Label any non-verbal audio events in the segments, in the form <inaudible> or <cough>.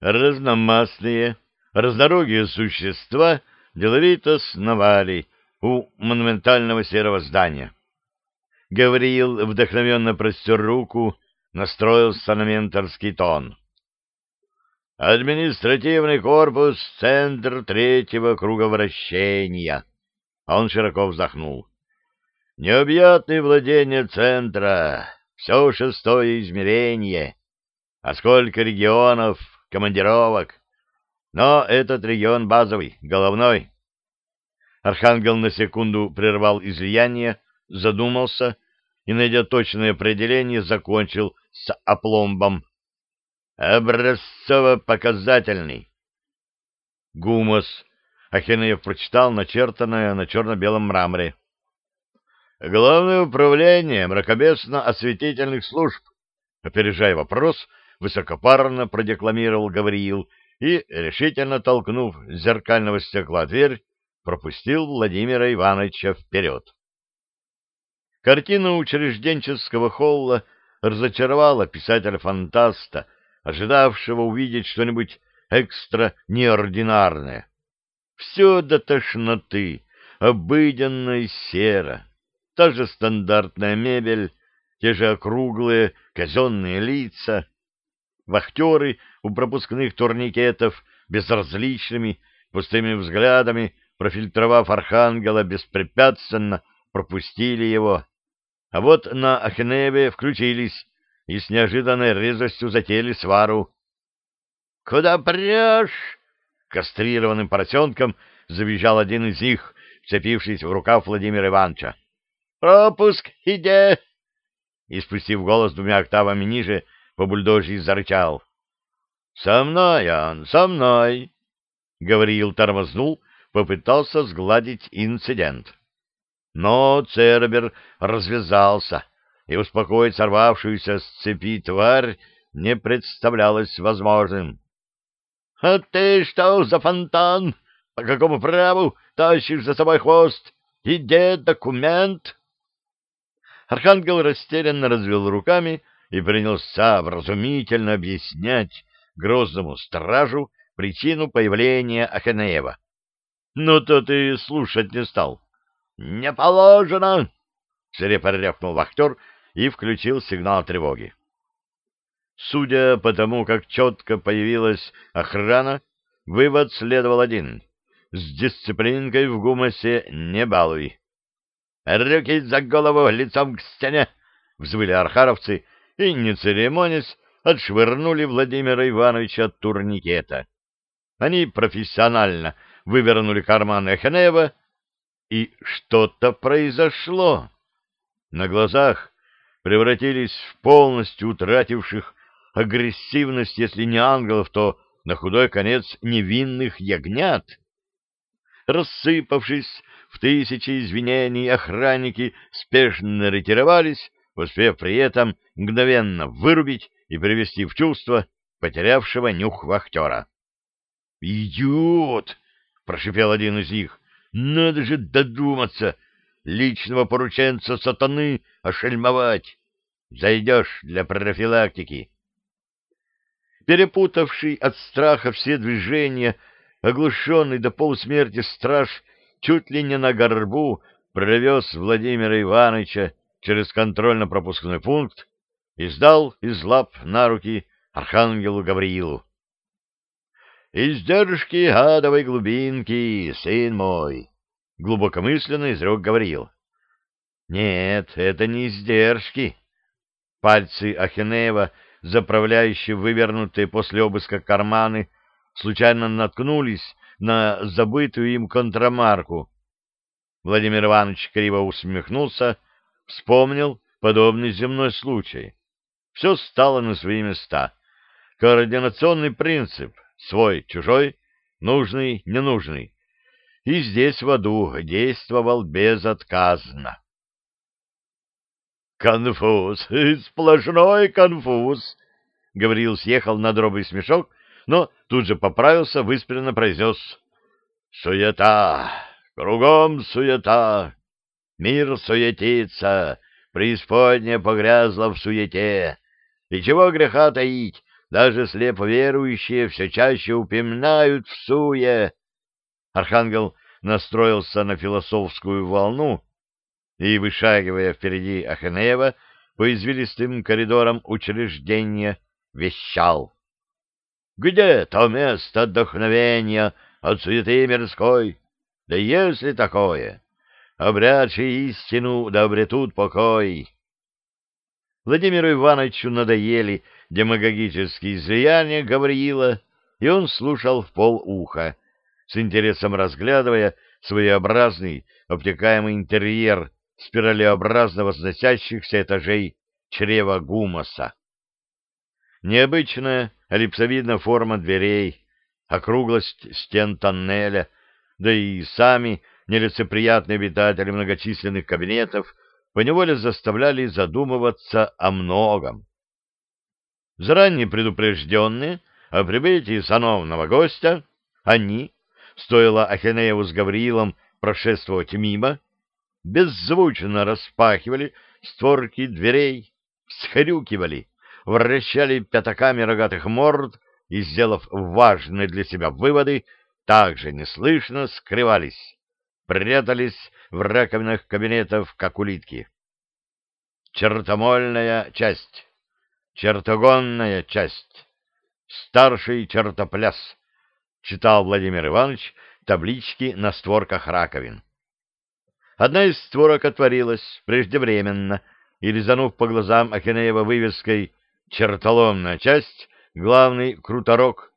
Разномастные, разнорогие существа деловито сновали у монументального серого здания. Гавриил вдохновенно простер руку, настроился на менторский тон. Административный корпус — центр третьего круга вращения. Он широко вздохнул. Необъятные владения центра, все шестое измерение. А сколько регионов, командировок. Но этот регион базовый, головной. Архангел на секунду прервал излияние, задумался и, найдя точное определение, закончил с опломбом. Образцово-показательный. Гумос. Ахинеев прочитал начертанное на черно-белом мраморе. Главное управление мракобесно-осветительных служб. Опережая вопрос, высокопарно продекламировал Гавриил и, решительно толкнув зеркального стекла дверь, пропустил Владимира Ивановича вперед. Картина учрежденческого холла разочаровала писателя-фантаста, ожидавшего увидеть что-нибудь экстра неординарное. Все до тошноты, обыденно и серо, та же стандартная мебель, те же округлые казенные лица, вахтеры у пропускных турникетов безразличными, пустыми взглядами, профильтровав архангела, беспрепятственно пропустили его. А вот на Ахневе включились и с неожиданной резвостью затеяли свару. — Куда прешь? — кастрированным поросенком завизжал один из них, вцепившись в рукав Владимира Ивановича. — Пропуск, иди! И, спустив голос двумя октавами ниже, по бульдожьи зарычал. — Со мной он, со мной! — Гавриил тормознул, попытался сгладить инцидент. Но Цербер развязался, и успокоить сорвавшуюся с цепи тварь не представлялось возможным. — А ты что за фонтан? По какому праву тащишь за собой хвост? Где документ? Архангел растерянно развел руками и принялся вразумительно объяснять грозному стражу причину появления Аханеева. Но тот и слушать не стал. — Не положено! — свирепо рявкнул вахтер и включил сигнал тревоги. Судя по тому, как четко появилась охрана, вывод следовал один. С дисциплинкой в гумосе не балуй. «Руки за голову, лицом к стене!» — взвыли архаровцы и, не церемонясь, отшвырнули Владимира Ивановича от турникета. Они профессионально вывернули карманы Эхенева, и что-то произошло. На глазах превратились в полностью утративших агрессивность, если не ангелов, то на худой конец невинных ягнят. Рассыпавшись в тысячи извинений, охранники спешно ретировались, успев при этом мгновенно вырубить и привести в чувство потерявшего нюх вахтера. «Идиот!» — прошипел один из них. «Надо же додуматься! Личного порученца сатаны ошельмовать! Зайдешь для профилактики. Перепутавший от страха все движения, оглушенный до полусмерти страж чуть ли не на горбу провез Владимира Ивановича через контрольно-пропускной пункт и сдал из лап на руки архангелу Гавриилу. «Издержки адовой глубинки, сын мой!» — глубокомысленно изрек Гавриил. «Нет, это не издержки», Пальцы Ахенеева, заправляющие вывернутые после обыска карманы, случайно наткнулись на забытую им контрамарку. Владимир Иванович криво усмехнулся, вспомнил подобный земной случай. Все стало на свои места. Координационный принцип — свой-чужой, нужный-ненужный. И здесь в аду действовал безотказно. «Конфуз! <laughs> Сплошной конфуз!» Гавриил съехал на дробый смешок, но тут же поправился, выспренно произнес. «Суета! Кругом суета! Мир суетится, преисподняя погрязла в суете. И чего греха таить, даже слепо верующие все чаще упоминают в суе. Архангел настроился на философскую волну и, вышагивая впереди Ахенеева по извилистым коридорам учреждения, вещал. «Где то место отдохновения от суеты мирской? Да если такое, обрядшие истину да обретут покой». Владимиру Ивановичу надоели демагогические излияния Гавриила, и он слушал в полуха, с интересом разглядывая своеобразный обтекаемый интерьер спиралеобразно возносящихся этажей чрева гумоса. Необычная эллипсовидная форма дверей, округлость стен тоннеля, да и сами нелицеприятные обитатели многочисленных кабинетов поневоле заставляли задумываться о многом. Заранее предупрежденные о прибытии сановного гостя, они, стоило Ахенееву с Гавриилом прошествовать мимо, беззвучно распахивали створки дверей, всхрюкивали, вращали пятаками рогатых морд и, сделав важные для себя выводы, также неслышно скрывались, прятались в раковинах кабинетов, как улитки. Чертомольная часть, чертогонная часть, старший чертопляс, читал Владимир Иванович таблички на створках раковин. Одна из створок отворилась преждевременно, и, резанув по глазам Ахинеева вывеской «Чертоломная часть», главный круторок,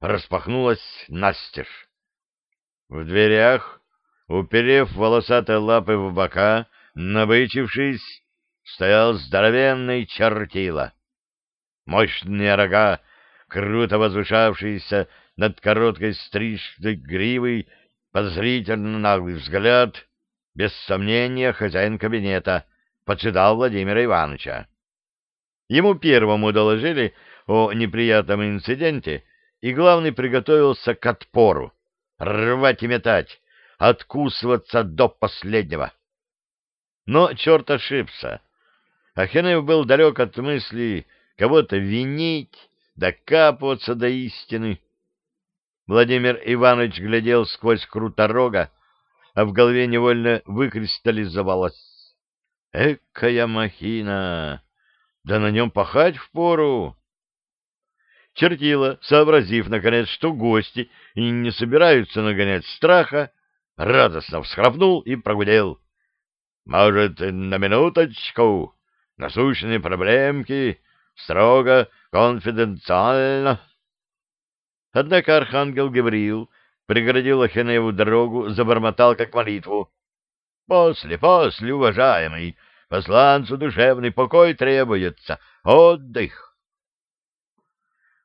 распахнулась настежь. В дверях, уперев волосатые лапы в бока, набычившись, стоял здоровенный чертила. Мощные рога, круто возвышавшиеся над короткой стрижной гривой, подозрительно наглый взгляд, без сомнения, хозяин кабинета, поджидал Владимира Ивановича. Ему первому доложили о неприятном инциденте, и главный приготовился к отпору, рвать и метать, откусываться до последнего. Но черт ошибся. Ахенев был далек от мысли кого-то винить, докапываться до истины. Владимир Иванович глядел сквозь круторога, а в голове невольно выкристаллизовалось. Экая махина! Да на нем пахать впору! Чертила, сообразив, наконец, что гости и не собираются нагонять страха, радостно всхрапнул и прогудел. «Может, на минуточку? Насущные проблемки, строго, конфиденциально». Однако архангел Гавриил преградил Ахенееву дорогу, забормотал как молитву. «После, после, уважаемый, посланцу душевный покой требуется, отдых».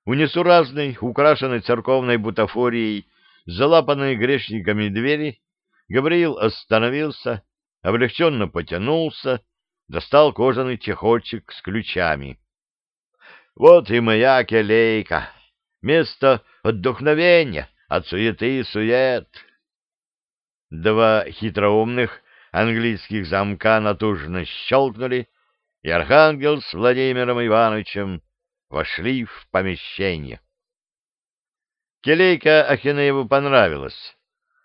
У несуразной, украшенной церковной бутафорией, залапанной грешниками двери, Гавриил остановился, облегченно потянулся, достал кожаный чехольчик с ключами. «Вот и моя келейка, место отдохновения» от суеты и сует. Два хитроумных английских замка натужно щелкнули, и Архангел с Владимиром Ивановичем вошли в помещение. Келейка Ахинееву понравилась.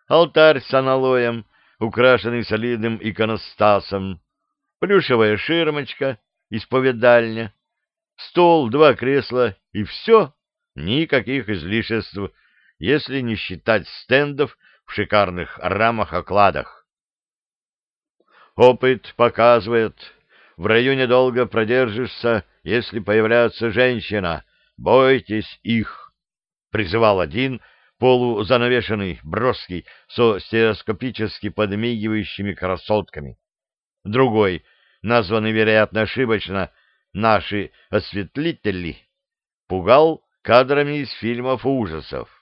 Алтарь с аналоем, украшенный солидным иконостасом, плюшевая ширмочка, исповедальня, стол, два кресла и все, никаких излишеств если не считать стендов в шикарных рамах-окладах. Опыт показывает, в районе долго продержишься, если появляется женщина. Бойтесь их, — призывал один полузанавешенный, броский, со стереоскопически подмигивающими красотками. Другой, названный, вероятно, ошибочно, «наши осветлители», пугал кадрами из фильмов ужасов.